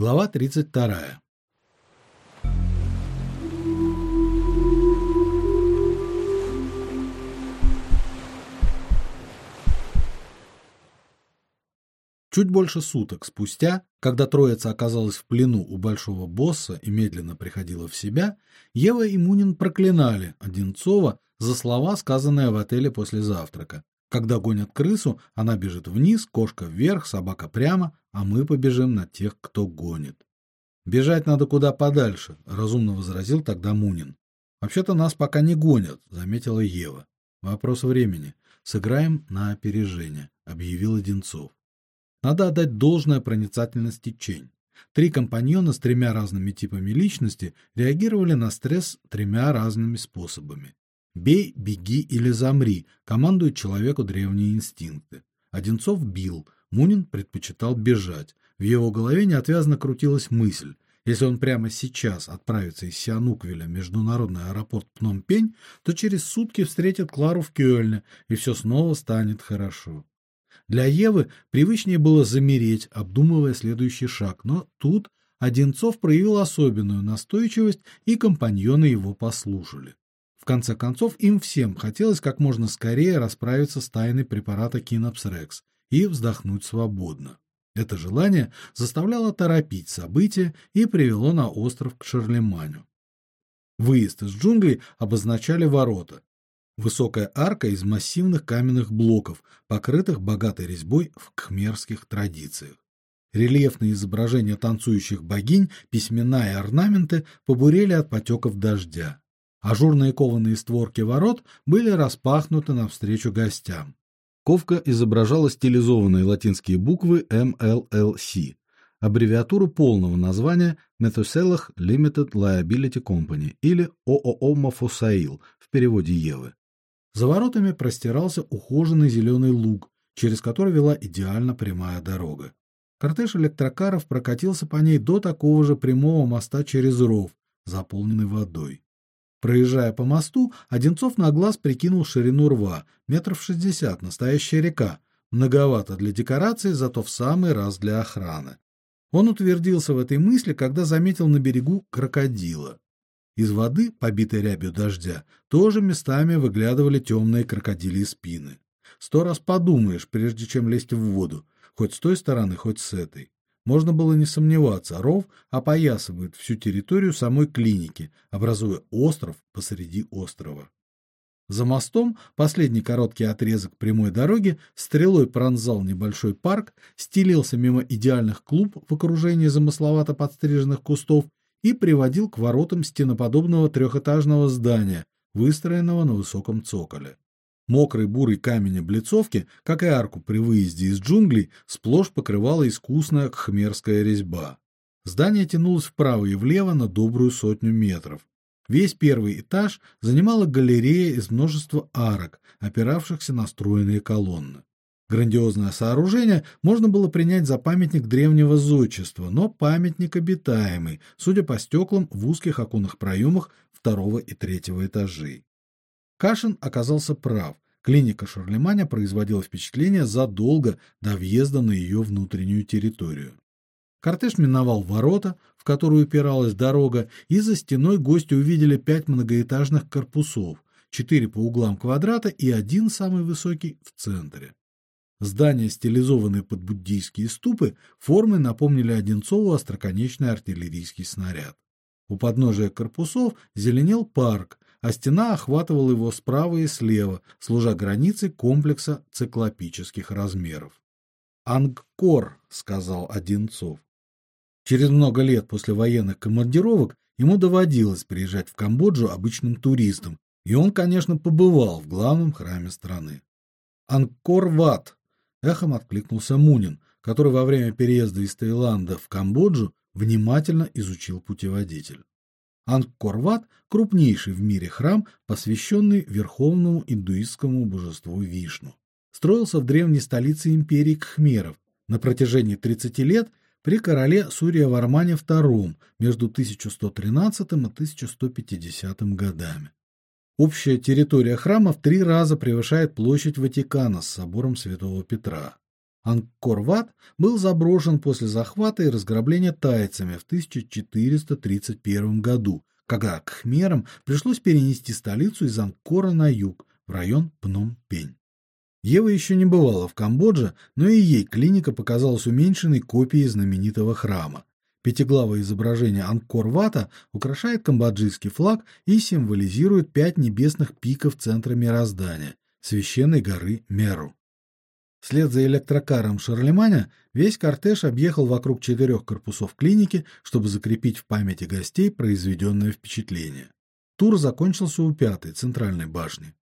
Глава 32. Чуть больше суток спустя, когда троица оказалась в плену у большого босса и медленно приходила в себя, Ева и Мунин проклинали Одинцова за слова, сказанные в отеле после завтрака. Когда гонят крысу, она бежит вниз, кошка вверх, собака прямо, а мы побежим на тех, кто гонит. Бежать надо куда подальше, разумно возразил тогда Мунин. Вообще-то нас пока не гонят, заметила Ева. Вопрос времени. Сыграем на опережение, объявил Одинцов. Надо отдать должное проницательности Чень. Три компаньона с тремя разными типами личности реагировали на стресс тремя разными способами. Бей, беги или замри командуют человеку древние инстинкты. Одинцов бил, Мунин предпочитал бежать. В его голове неотвязно крутилась мысль: если он прямо сейчас отправится из Сиануквиля в международный аэропорт Пномпень, то через сутки встретит Клару в Кёльне, и все снова станет хорошо. Для Евы привычнее было замереть, обдумывая следующий шаг, но тут Одинцов проявил особенную настойчивость, и компаньоны его послушали. В конце концов, им всем хотелось как можно скорее расправиться с тайной препарата Кинопсрекс и вздохнуть свободно. Это желание заставляло торопить события и привело на остров к Шарлеманю. Выезд из джунглей обозначали ворота. Высокая арка из массивных каменных блоков, покрытых богатой резьбой в кхмерских традициях. Рельефные изображения танцующих богинь, письмена и орнаменты побурели от потеков дождя. Ажурные кованые створки ворот были распахнуты навстречу гостям. Ковка изображала стилизованные латинские буквы MLLC, аббревиатуру полного названия Methuselah Limited Liability Company или ООО Мафусаил в переводе Евы. За воротами простирался ухоженный зеленый луг, через который вела идеально прямая дорога. Кортеж электрокаров прокатился по ней до такого же прямого моста через ров, заполненный водой. Проезжая по мосту, Одинцов на глаз прикинул ширину рва, метров шестьдесят, настоящая река. Многовато для декорации, зато в самый раз для охраны. Он утвердился в этой мысли, когда заметил на берегу крокодила. Из воды, побитой рябью дождя, тоже местами выглядывали темные крокодилии спины. Сто раз подумаешь, прежде чем лезть в воду, хоть с той стороны, хоть с этой. Можно было не сомневаться, ров опоясывает всю территорию самой клиники, образуя остров посреди острова. За мостом последний короткий отрезок прямой дороги стрелой пронзал небольшой парк, стелился мимо идеальных клуб в окружении замысловато подстриженных кустов и приводил к воротам стеноподобного трехэтажного здания, выстроенного на высоком цоколе. Мокрый бурый камень облицовки, как и арку при выезде из джунглей, сплошь покрывала искусная кхмерская резьба. Здание тянулось вправо и влево на добрую сотню метров. Весь первый этаж занимала галерея из множества арок, опиравшихся на стройные колонны. Грандиозное сооружение можно было принять за памятник древнего зодчества, но памятник обитаемый, судя по стеклам в узких оконных проемах второго и третьего этажей. Кашин оказался прав. Клиника Шарлеманя производила впечатление задолго до въезда на ее внутреннюю территорию. Кортеж миновал ворота, в которые упиралась дорога, и за стеной гости увидели пять многоэтажных корпусов, четыре по углам квадрата и один самый высокий в центре. Здания, стилизованные под буддийские ступы, формы напомнили Одинцову остроконечный артиллерийский снаряд. У подножия корпусов зеленел парк, а стена охватывала его справа и слева, служа границей комплекса циклопических размеров. Ангкор, сказал Одинцов. Через много лет после военных командировок ему доводилось приезжать в Камбоджу обычным туристом, и он, конечно, побывал в главном храме страны. Ангкор-Ват, эхом откликнулся Мунин, который во время переезда из Таиланда в Камбоджу внимательно изучил путеводитель. Ангкор-Ват крупнейший в мире храм, посвященный верховному индуистскому божеству Вишну. Строился в древней столице империи Кхмеров на протяжении 30 лет при короле Сурья-Вармане II между 1113 и 1150 годами. Общая территория храма в три раза превышает площадь Ватикана с собором Святого Петра. Анкор-Ват был заброшен после захвата и разграбления тайцами в 1431 году, когда кхмерам пришлось перенести столицу из Анкора на юг, в район Пном-Пень. Ева еще не бывала в Камбодже, но и ей клиника показалась уменьшенной копией знаменитого храма. Пятиглавое изображение Анкор-Вата украшает камбоджийский флаг и символизирует пять небесных пиков центра мироздания священной горы Меру. Вслед за электрокаром Шарлеманя весь кортеж объехал вокруг четырех корпусов клиники, чтобы закрепить в памяти гостей произведенное впечатление. Тур закончился у пятой центральной башни.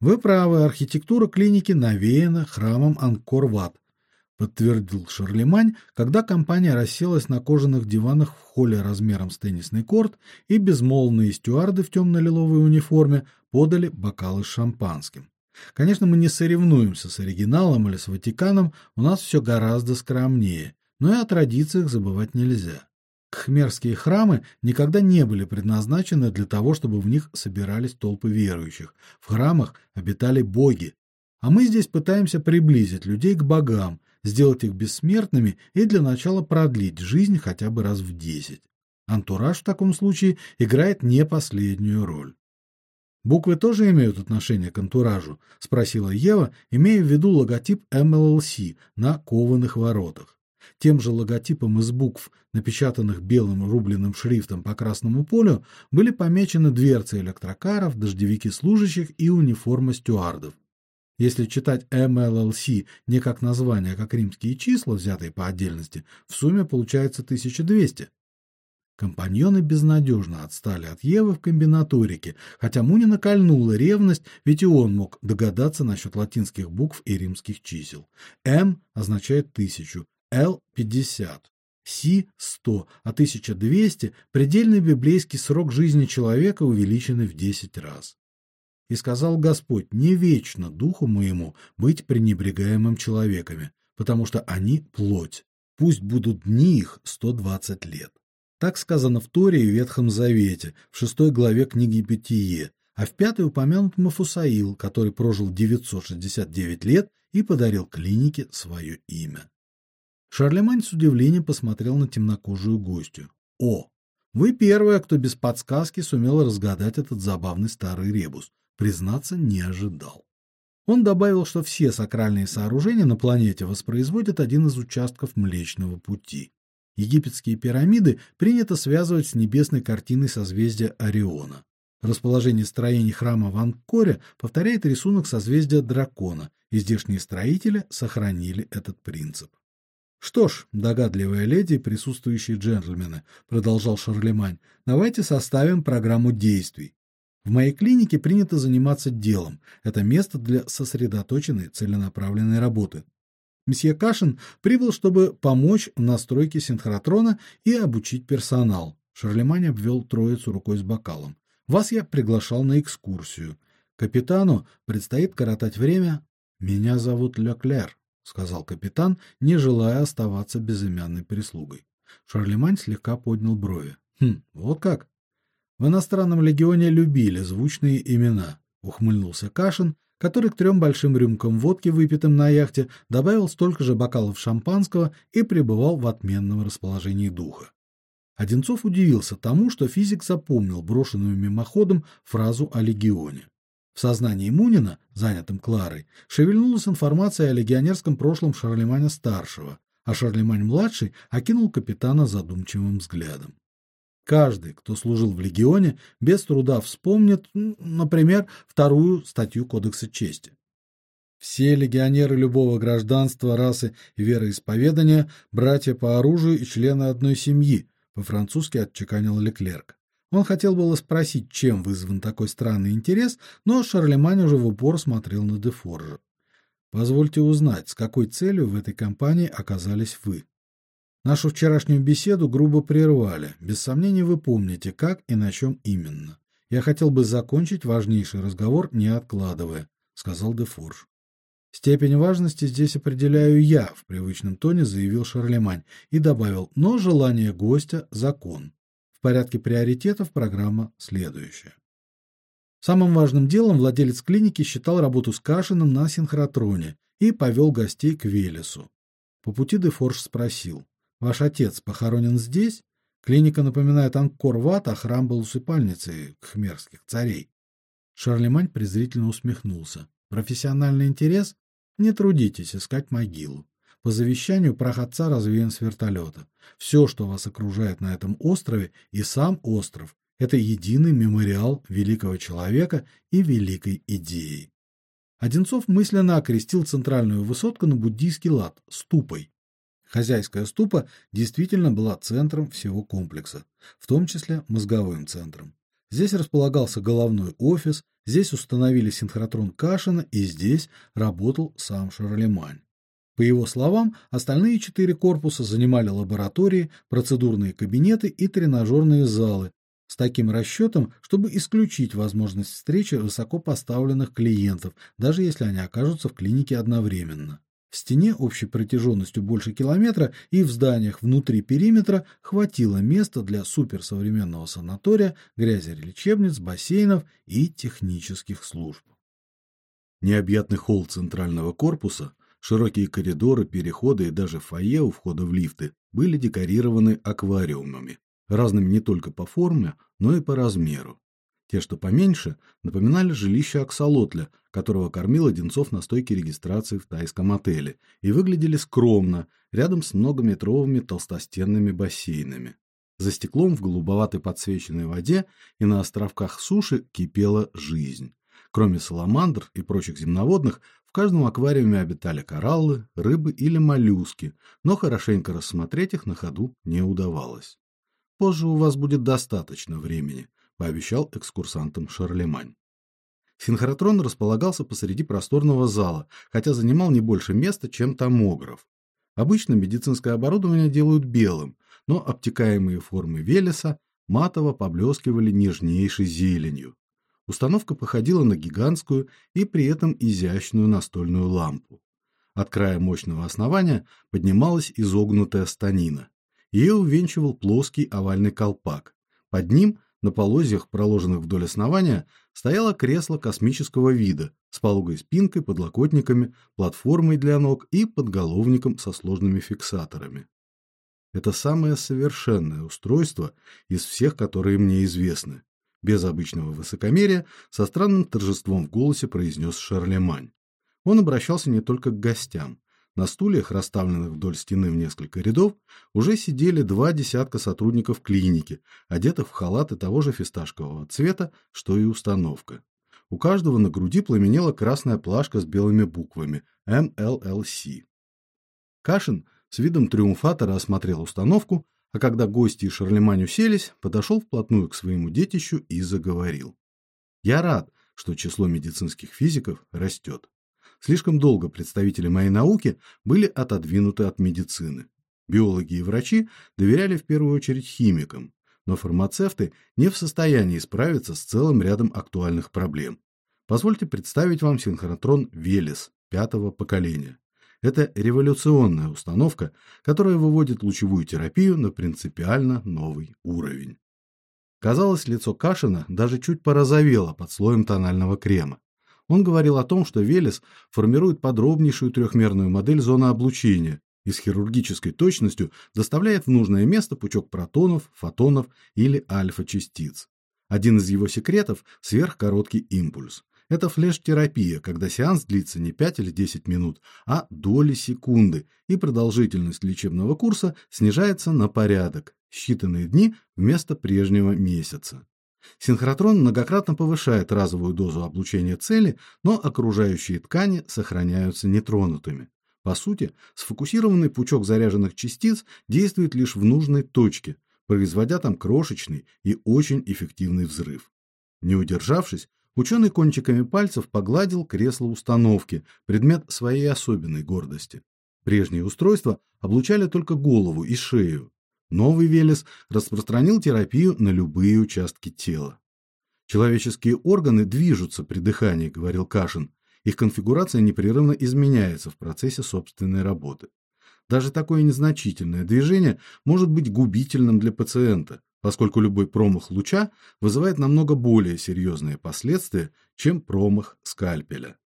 Вы правы, архитектура клиники навеяна храмом Анкор-Ват, подтвердил Шарлемань, когда компания расселась на кожаных диванах в холле размером с теннисный корт, и безмолвные стюарды в темно-лиловой униформе подали бокалы с шампанским. Конечно, мы не соревнуемся с оригиналом или с Ватиканом, у нас все гораздо скромнее, но и о традициях забывать нельзя. Кхмерские храмы никогда не были предназначены для того, чтобы в них собирались толпы верующих. В храмах обитали боги. А мы здесь пытаемся приблизить людей к богам, сделать их бессмертными и для начала продлить жизнь хотя бы раз в десять. Антураж в таком случае играет не последнюю роль. Буквы тоже имеют отношение к антуражу, спросила Ева, имея в виду логотип MLC на кованых воротах. Тем же логотипом из букв, напечатанных белым рубленым шрифтом по красному полю, были помечены дверцы электрокаров, дождевики служащих и униформа стюардов. Если читать MLLC не как название, а как римские числа, взятые по отдельности, в сумме получается 1200. Компаньоны безнадежно отстали от Евы в комбинаторике, хотя Мунина кольнула ревность, ведь и он мог догадаться насчет латинских букв и римских чисел. М означает тысячу, Л пятьдесят, С сто, а 1200 предельный библейский срок жизни человека увеличенный в десять раз. И сказал Господь: "Не вечно духу моему быть пренебрегаемым человеками, потому что они плоть. Пусть будут дни их сто двадцать лет". Так сказано в Торе и Ветхом Завете, в шестой главе книги Бытие, а в пятой упомянут Мафусаил, который прожил 969 лет и подарил клинике свое имя. Шарлемань с удивлением посмотрел на темнокожую гостью. О, вы первая, кто без подсказки сумел разгадать этот забавный старый ребус. Признаться, не ожидал. Он добавил, что все сакральные сооружения на планете воспроизводят один из участков Млечного пути. Египетские пирамиды принято связывать с небесной картиной созвездия Ориона. Расположение строений храма в Анкоре повторяет рисунок созвездия дракона, и здешние строители сохранили этот принцип. Что ж, догадливая леди присутствующие джентльмены, продолжал Шарлемань, давайте составим программу действий. В моей клинике принято заниматься делом. Это место для сосредоточенной, целенаправленной работы. Месье Кашин прибыл, чтобы помочь в настройке синхротрона и обучить персонал. Шарлемань обвел троицу рукой с бокалом. Вас я приглашал на экскурсию. Капитану предстоит коротать время. Меня зовут Леклер, сказал капитан, не желая оставаться безымянной прислугой. Шарлемань слегка поднял брови. Хм, вот как. В иностранном легионе любили звучные имена, ухмыльнулся Кашин, который к трем большим рюмкам водки, выпитым на яхте, добавил столько же бокалов шампанского и пребывал в отменном расположении духа. Одинцов удивился тому, что физик запомнил брошенную мимоходом фразу о легионе. В сознании Мунина, занятым Кларой, шевельнулась информация о легионерском прошлом Шарлеманя старшего, а Шарлемань младший окинул капитана задумчивым взглядом. Каждый, кто служил в легионе, без труда вспомнит, например, вторую статью Кодекса чести. Все легионеры любого гражданства, расы и вероисповедания братья по оружию и члены одной семьи, по-французски отчеканил Леклерк. Он хотел было спросить, чем вызван такой странный интерес, но Шарлемань уже в упор смотрел на Дефоржа. Позвольте узнать, с какой целью в этой компании оказались вы? Нашу вчерашнюю беседу грубо прервали. Без сомнения, вы помните, как и на чем именно. Я хотел бы закончить важнейший разговор, не откладывая, сказал Дефорж. Степень важности здесь определяю я, в привычном тоне заявил Шарлемань и добавил: "Но желание гостя закон". В порядке приоритетов программа следующая. Самым важным делом владелец клиники считал работу с Кашиным на синхротроне и повел гостей к Велесу. По пути Дефорж спросил: "Ваш отец похоронен здесь?" Клиника напоминает Анкор-Ват, а храм был усыпальницей кхмерских царей. Шарлемань презрительно усмехнулся. Профессиональный интерес? Не трудитесь искать могилу. По завещанию прах отца развеян с вертолета. Все, что вас окружает на этом острове, и сам остров это единый мемориал великого человека и великой идеи. Одинцов мысленно окрестил центральную высотку на буддийский лад ступой. Хозяйская ступа действительно была центром всего комплекса, в том числе мозговым центром. Здесь располагался головной офис, здесь установили синхротрон Кашина и здесь работал сам Шарлемань. По его словам, остальные четыре корпуса занимали лаборатории, процедурные кабинеты и тренажерные залы, с таким расчетом, чтобы исключить возможность встречи высокопоставленных клиентов, даже если они окажутся в клинике одновременно. В стене общей протяженностью больше километра и в зданиях внутри периметра хватило места для суперсовременного санатория, грязелечебниц, бассейнов и технических служб. Необъятный холл центрального корпуса, широкие коридоры, переходы и даже фойе у входа в лифты были декорированы аквариумами разными не только по форме, но и по размеру. Те, что поменьше, напоминали жилище аксолотля, которого кормил Одинцов на стойке регистрации в тайском отеле, и выглядели скромно, рядом с многометровыми толстостенными бассейнами. За стеклом в голубоватой подсвеченной воде и на островках суши кипела жизнь. Кроме саламандр и прочих земноводных, в каждом аквариуме обитали кораллы, рыбы или моллюски, но хорошенько рассмотреть их на ходу не удавалось. Позже у вас будет достаточно времени, пообещал экскурсантам Шарлемань. Синхротрон располагался посреди просторного зала, хотя занимал не больше места, чем томограф. Обычно медицинское оборудование делают белым, но обтекаемые формы Велеса матово поблескивали нежнейшей зеленью. Установка походила на гигантскую и при этом изящную настольную лампу. От края мощного основания поднималась изогнутая станина. Ее увенчивал плоский овальный колпак. Под ним, на полозьях, проложенных вдоль основания, стояло кресло космического вида с пологой спинкой, подлокотниками, платформой для ног и подголовником со сложными фиксаторами. Это самое совершенное устройство из всех, которые мне известны, без обычного высокомерия, со странным торжеством в голосе произнес Шарлемань. Он обращался не только к гостям. На стульях, расставленных вдоль стены в несколько рядов, уже сидели два десятка сотрудников клиники, одетых в халаты того же фисташкового цвета, что и установка. У каждого на груди пламенела красная плашка с белыми буквами MLLC. Кашин с видом триумфатора осмотрел установку, а когда гости и Шарлемань уселись, подошел вплотную к своему детищу и заговорил. Я рад, что число медицинских физиков растет. Слишком долго представители моей науки были отодвинуты от медицины. Биологи и врачи доверяли в первую очередь химикам, но фармацевты не в состоянии справиться с целым рядом актуальных проблем. Позвольте представить вам синхротрон Велес пятого поколения. Это революционная установка, которая выводит лучевую терапию на принципиально новый уровень. Казалось, лицо Кашина даже чуть порозовело под слоем тонального крема. Он говорил о том, что Велес формирует подробнейшую трехмерную модель зоны облучения и с хирургической точностью доставляет в нужное место пучок протонов, фотонов или альфа-частиц. Один из его секретов сверхкороткий импульс. Это флеш-терапия, когда сеанс длится не 5 или 10 минут, а доли секунды, и продолжительность лечебного курса снижается на порядок, считанные дни вместо прежнего месяца. Синхротрон многократно повышает разовую дозу облучения цели, но окружающие ткани сохраняются нетронутыми. По сути, сфокусированный пучок заряженных частиц действует лишь в нужной точке, производя там крошечный и очень эффективный взрыв. Не удержавшись, ученый кончиками пальцев погладил кресло установки, предмет своей особенной гордости. Прежние устройства облучали только голову и шею. Новый Велес распространил терапию на любые участки тела. Человеческие органы движутся при дыхании, говорил Кашин. Их конфигурация непрерывно изменяется в процессе собственной работы. Даже такое незначительное движение может быть губительным для пациента, поскольку любой промах луча вызывает намного более серьезные последствия, чем промах скальпеля.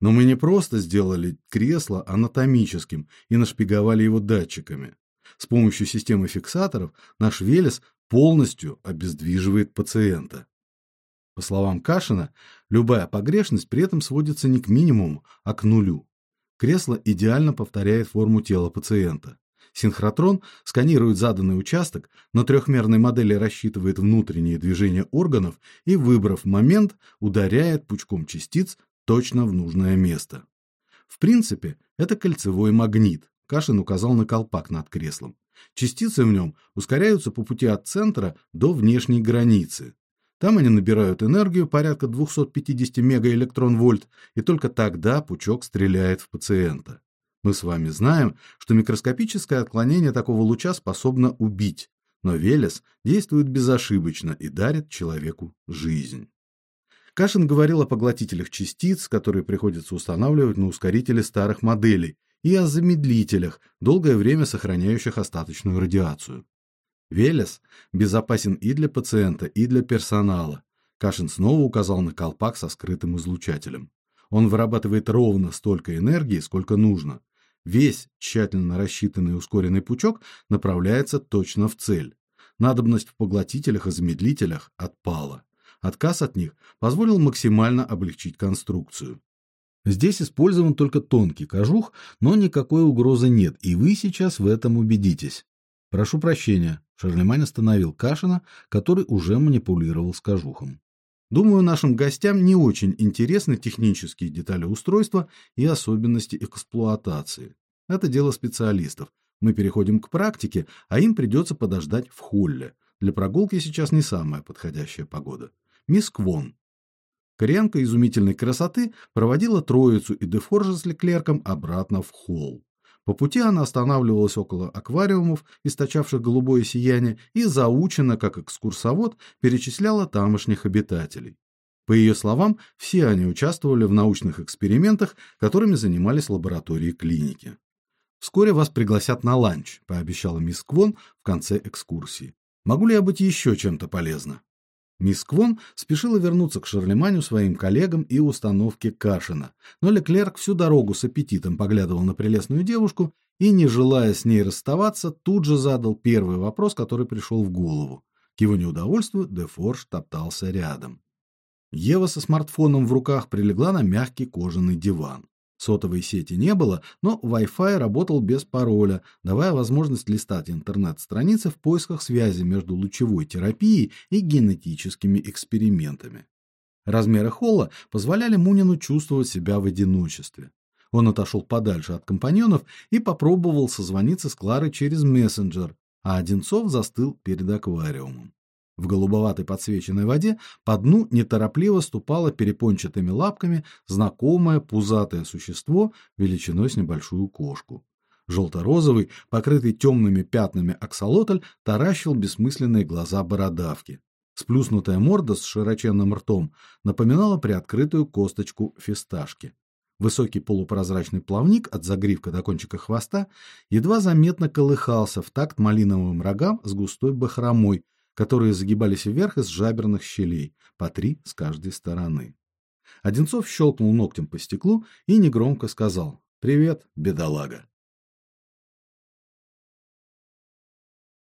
Но мы не просто сделали кресло анатомическим и нашпиговали его датчиками. С помощью системы фиксаторов наш Велес полностью обездвиживает пациента. По словам Кашина, любая погрешность при этом сводится не к минимуму, а к нулю. Кресло идеально повторяет форму тела пациента. Синхротрон сканирует заданный участок, на трехмерной модели рассчитывает внутренние движения органов и, выбрав момент, ударяет пучком частиц точно в нужное место. В принципе, это кольцевой магнит. Кашин указал на колпак над креслом. Частицы в нем ускоряются по пути от центра до внешней границы. Там они набирают энергию порядка 250 мегаэлектрон-вольт, и только тогда пучок стреляет в пациента. Мы с вами знаем, что микроскопическое отклонение такого луча способно убить, но Велес действует безошибочно и дарит человеку жизнь. Кашин говорил о поглотителях частиц, которые приходится устанавливать на ускорители старых моделей, и о замедлителях, долгое время сохраняющих остаточную радиацию. Велес безопасен и для пациента, и для персонала. Кашин снова указал на колпак со скрытым излучателем. Он вырабатывает ровно столько энергии, сколько нужно. Весь тщательно рассчитанный ускоренный пучок направляется точно в цель. Надобность в поглотителях и замедлителях отпала. Отказ от них позволил максимально облегчить конструкцию. Здесь использован только тонкий кожух, но никакой угрозы нет, и вы сейчас в этом убедитесь. Прошу прощения, Шарлемань остановил Кашина, который уже манипулировал с кожухом. Думаю, нашим гостям не очень интересны технические детали устройства и особенности эксплуатации. Это дело специалистов. Мы переходим к практике, а им придется подождать в холле. Для прогулки сейчас не самая подходящая погода. Мисс Квон, Коренко изумительной красоты проводила троицу и Дефоржа с Леклерком обратно в холл. По пути она останавливалась около аквариумов, источавших голубое сияние, и заученно, как экскурсовод, перечисляла тамошних обитателей. По ее словам, все они участвовали в научных экспериментах, которыми занимались лаборатории клиники. Вскоре вас пригласят на ланч, пообещала мисс Квон в конце экскурсии. Могу ли я быть еще чем-то полезна? Мисс Квон спешила вернуться к Шарлеманю своим коллегам и установке Кашина, но Леклерк всю дорогу с аппетитом поглядывал на прелестную девушку и, не желая с ней расставаться, тут же задал первый вопрос, который пришел в голову. К его неудовольствию Дефорж топтался рядом. Ева со смартфоном в руках прилегла на мягкий кожаный диван. Сотовой сети не было, но Wi-Fi работал без пароля, давая возможность листать интернет-страницы в поисках связи между лучевой терапией и генетическими экспериментами. Размеры холла позволяли Мунину чувствовать себя в одиночестве. Он отошел подальше от компаньонов и попробовал созвониться с Кларой через мессенджер, а Одинцов застыл перед аквариумом. В голубоватой подсвеченной воде по дну неторопливо ступало перепончатыми лапками знакомое пузатое существо величиной с небольшую кошку. Желто-розовый, покрытый темными пятнами аксолотль таращил бессмысленные глаза бородавки. Сплюснутая морда с широченным ртом напоминала приоткрытую косточку фисташки. Высокий полупрозрачный плавник от загривка до кончика хвоста едва заметно колыхался в такт малиновым рогам с густой бахромой, которые загибались вверх из жаберных щелей, по три с каждой стороны. Одинцов щелкнул ногтем по стеклу и негромко сказал: "Привет, бедолага".